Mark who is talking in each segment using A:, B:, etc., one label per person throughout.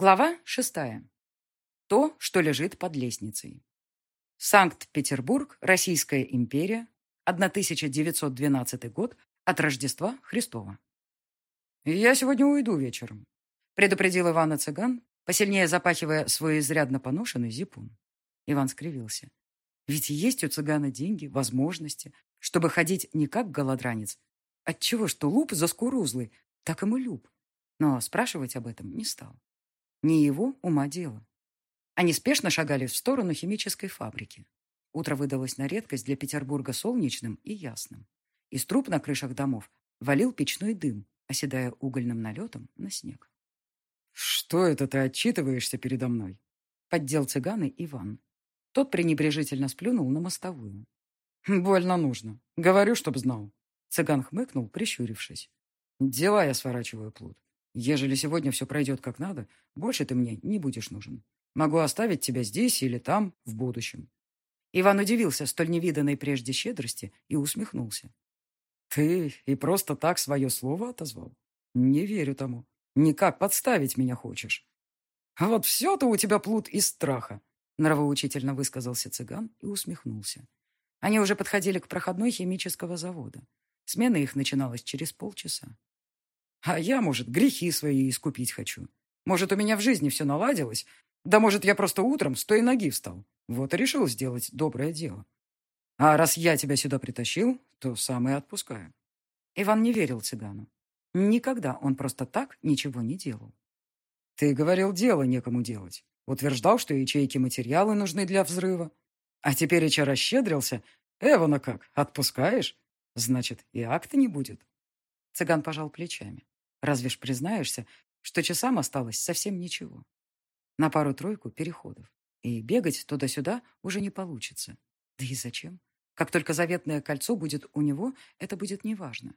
A: Глава шестая. То, что лежит под лестницей. Санкт-Петербург, Российская империя, 1912 год, от Рождества Христова. «Я сегодня уйду вечером», — предупредил Ивана Цыган, посильнее запахивая свой изрядно поношенный зипун. Иван скривился. Ведь есть у цыгана деньги, возможности, чтобы ходить не как голодранец. Отчего что луп заскурузлый, так мы люб. Но спрашивать об этом не стал. Не его ума дело. Они спешно шагали в сторону химической фабрики. Утро выдалось на редкость для Петербурга солнечным и ясным. Из труб на крышах домов валил печной дым, оседая угольным налетом на снег.
B: «Что это ты отчитываешься передо мной?»
A: Поддел цыганы Иван. Тот пренебрежительно сплюнул на мостовую.
B: «Больно нужно. Говорю, чтоб знал». Цыган хмыкнул, прищурившись. «Дела я сворачиваю, плут. Ежели сегодня все пройдет как надо, больше ты мне не будешь нужен. Могу оставить тебя здесь или там в будущем».
A: Иван удивился столь невиданной прежде щедрости и усмехнулся.
B: «Ты и просто так свое слово отозвал? Не верю тому. Никак подставить меня хочешь. А вот все-то у тебя плут из страха», нравоучительно высказался цыган и усмехнулся.
A: Они уже подходили к проходной химического завода. Смена их начиналась через полчаса.
B: А я, может, грехи свои искупить хочу. Может, у меня в жизни все наладилось. Да, может, я просто утром с той ноги встал. Вот и решил сделать доброе дело. А раз я тебя сюда притащил, то сам и отпускаю.
A: Иван не верил цыгану. Никогда он просто так ничего не делал.
B: Ты говорил, дело некому делать. Утверждал, что ячейки материалы нужны для взрыва. А теперь Ича расщедрился. Эвана как, отпускаешь? Значит, и акта не будет.
A: Цыган пожал плечами. Разве ж признаешься, что часам осталось совсем ничего. На пару-тройку переходов. И бегать туда-сюда уже не получится. Да и зачем? Как только заветное кольцо будет у него, это будет неважно.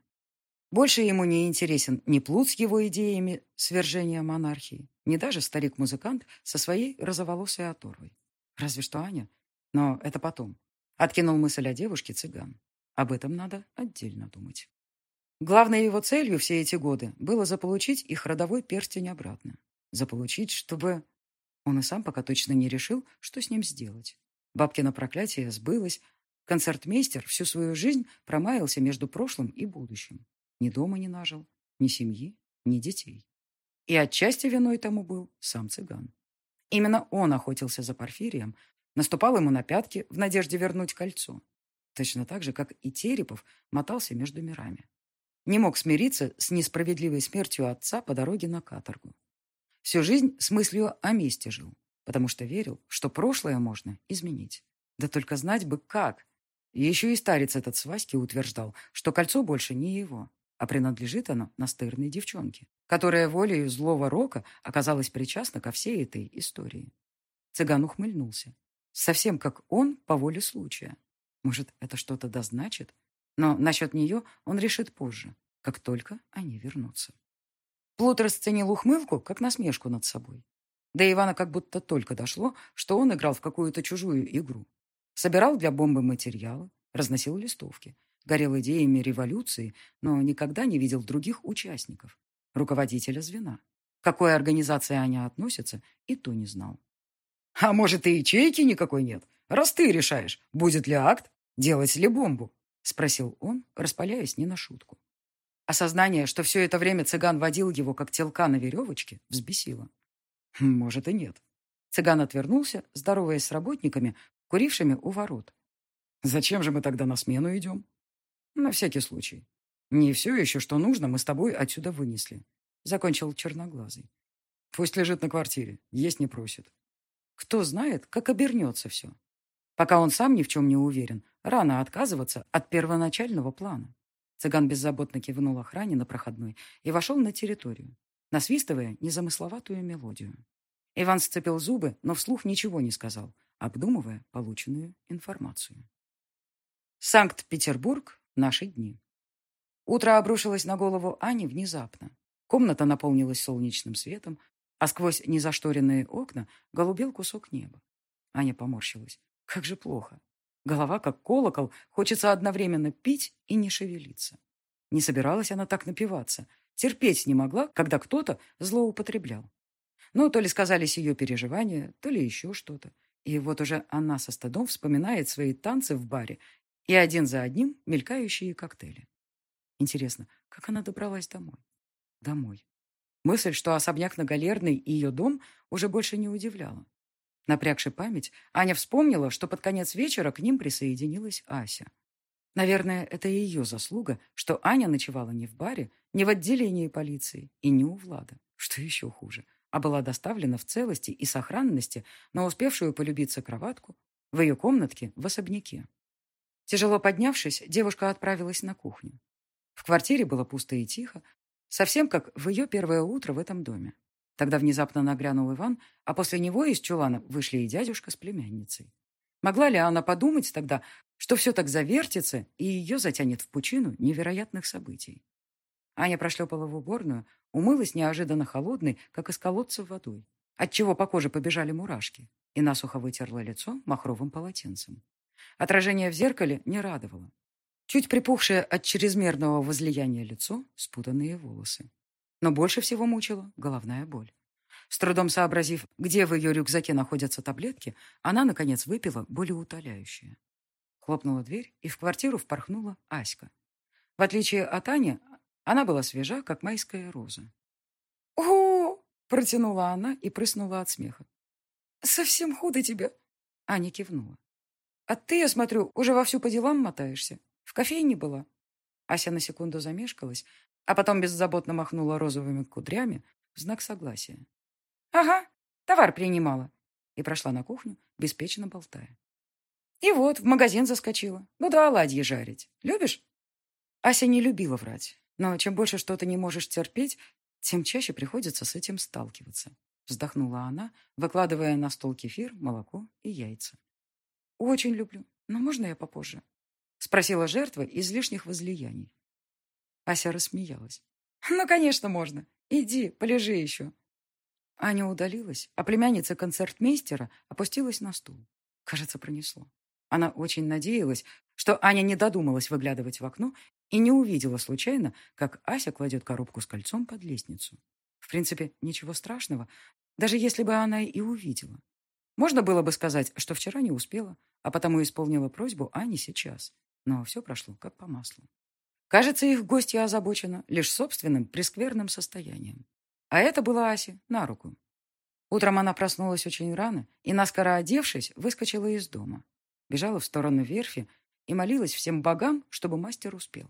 A: Больше ему не интересен ни плут с его идеями свержения монархии, ни даже старик-музыкант со своей розоволосой оторвой. Разве что Аня. Но это потом. Откинул мысль о девушке цыган. Об этом надо отдельно думать. Главной его целью все эти годы было заполучить их родовой перстень обратно. Заполучить, чтобы... Он и сам пока точно не решил, что с ним сделать. Бабкино проклятие сбылось. Концертмейстер всю свою жизнь промаялся между прошлым и будущим. Ни дома не нажил, ни семьи, ни детей. И отчасти виной тому был сам цыган. Именно он охотился за Порфирием, наступал ему на пятки в надежде вернуть кольцо. Точно так же, как и Терепов мотался между мирами. Не мог смириться с несправедливой смертью отца по дороге на каторгу. Всю жизнь с мыслью о месте жил, потому что верил, что прошлое можно изменить. Да только знать бы как. Еще и старец этот с Васьки утверждал, что кольцо больше не его, а принадлежит оно настырной девчонке, которая волею злого рока оказалась причастна ко всей этой истории. Цыган ухмыльнулся. Совсем как он по воле случая. Может, это что-то дозначит? Но насчет нее он решит позже, как только они вернутся. Плут расценил ухмылку, как насмешку над собой. До Ивана как будто только дошло, что он играл в какую-то чужую игру. Собирал для бомбы материалы, разносил листовки, горел идеями революции, но никогда не видел других участников, руководителя звена. К какой организации они относятся, и то не знал.
B: «А может, и ячейки никакой нет? Раз ты решаешь, будет ли акт, делать ли бомбу?» — спросил он, распаляясь не на шутку.
A: Осознание, что все это время цыган водил его, как телка на веревочке, взбесило.
B: «Может, и нет».
A: Цыган отвернулся, здороваясь с работниками, курившими у ворот.
B: «Зачем же мы тогда на смену идем?» «На всякий случай. Не все еще, что нужно, мы с тобой отсюда вынесли», — закончил черноглазый. «Пусть лежит на квартире, есть не просит».
A: Кто знает, как обернется все. Пока он сам ни в чем не уверен, рано отказываться от первоначального плана. Цыган беззаботно кивнул охране на проходной и вошел на территорию, насвистывая незамысловатую мелодию. Иван сцепил зубы, но вслух ничего не сказал, обдумывая полученную информацию. Санкт-Петербург. Наши дни. Утро обрушилось на голову Ани внезапно. Комната наполнилась солнечным светом, а сквозь незашторенные окна голубел кусок неба. Аня поморщилась. Как же плохо. Голова, как колокол, хочется одновременно пить и не шевелиться. Не собиралась она так напиваться. Терпеть не могла, когда кто-то злоупотреблял. Ну, то ли сказались ее переживания, то ли еще что-то. И вот уже она со стыдом вспоминает свои танцы в баре и один за одним мелькающие коктейли. Интересно, как она добралась домой? Домой. Мысль, что особняк на Галерной и ее дом уже больше не удивляла. Напрягши память, Аня вспомнила, что под конец вечера к ним присоединилась Ася. Наверное, это ее заслуга, что Аня ночевала не в баре, не в отделении полиции и не у Влада, что еще хуже, а была доставлена в целости и сохранности на успевшую полюбиться кроватку в ее комнатке в особняке. Тяжело поднявшись, девушка отправилась на кухню. В квартире было пусто и тихо, совсем как в ее первое утро в этом доме. Тогда внезапно нагрянул Иван, а после него из чулана вышли и дядюшка с племянницей. Могла ли она подумать тогда, что все так завертится и ее затянет в пучину невероятных событий? Аня прошлепала в уборную, умылась неожиданно холодной, как из колодца водой, отчего по коже побежали мурашки, и насухо вытерла лицо махровым полотенцем. Отражение в зеркале не радовало. Чуть припухшее от чрезмерного возлияния лицо, спутанные волосы. Но больше всего мучила головная боль. С трудом сообразив, где в ее рюкзаке находятся таблетки, она, наконец, выпила болеутоляющее. Хлопнула дверь, и в квартиру впорхнула Аська. В отличие от Ани, она была свежа, как майская роза. о протянула она и прыснула от смеха. «Совсем худо тебе!» Аня кивнула. «А ты, я смотрю, уже вовсю по делам мотаешься. В кофейне была?» Ася на секунду замешкалась, а потом беззаботно махнула розовыми кудрями в знак согласия. «Ага, товар принимала». И прошла на кухню, беспечно болтая. «И вот, в магазин заскочила. Буду оладьи жарить. Любишь?» Ася не любила врать, но чем больше что-то не можешь терпеть, тем чаще приходится с этим сталкиваться. Вздохнула она, выкладывая на стол кефир, молоко и яйца. «Очень люблю, но можно я попозже?» Спросила жертва излишних возлияний. Ася рассмеялась. «Ну, конечно, можно. Иди, полежи еще». Аня удалилась, а племянница концертмейстера опустилась на стул. Кажется, пронесло. Она очень надеялась, что Аня не додумалась выглядывать в окно и не увидела случайно, как Ася кладет коробку с кольцом под лестницу. В принципе, ничего страшного, даже если бы она и увидела. Можно было бы сказать, что вчера не успела, а потому исполнила просьбу Ани сейчас. Но все прошло как по маслу. Кажется, их гостья озабочена лишь собственным прескверным состоянием. А это было Асе на руку. Утром она проснулась очень рано и, наскоро одевшись, выскочила из дома. Бежала в сторону верфи и молилась всем богам, чтобы мастер успел.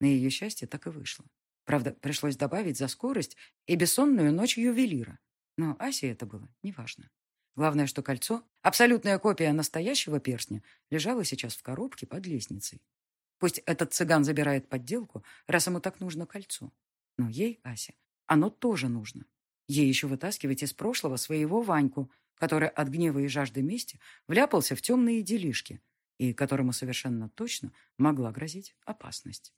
A: На ее счастье так и вышло. Правда, пришлось добавить за скорость и бессонную ночь ювелира. Но Асе это было неважно. Главное, что кольцо, абсолютная копия настоящего перстня, лежало сейчас в коробке под лестницей. Пусть этот цыган забирает подделку, раз ему так нужно кольцо. Но ей, Ася, оно тоже нужно. Ей еще вытаскивать из прошлого своего Ваньку, который от гнева и жажды мести вляпался в темные делишки и которому совершенно точно могла грозить опасность.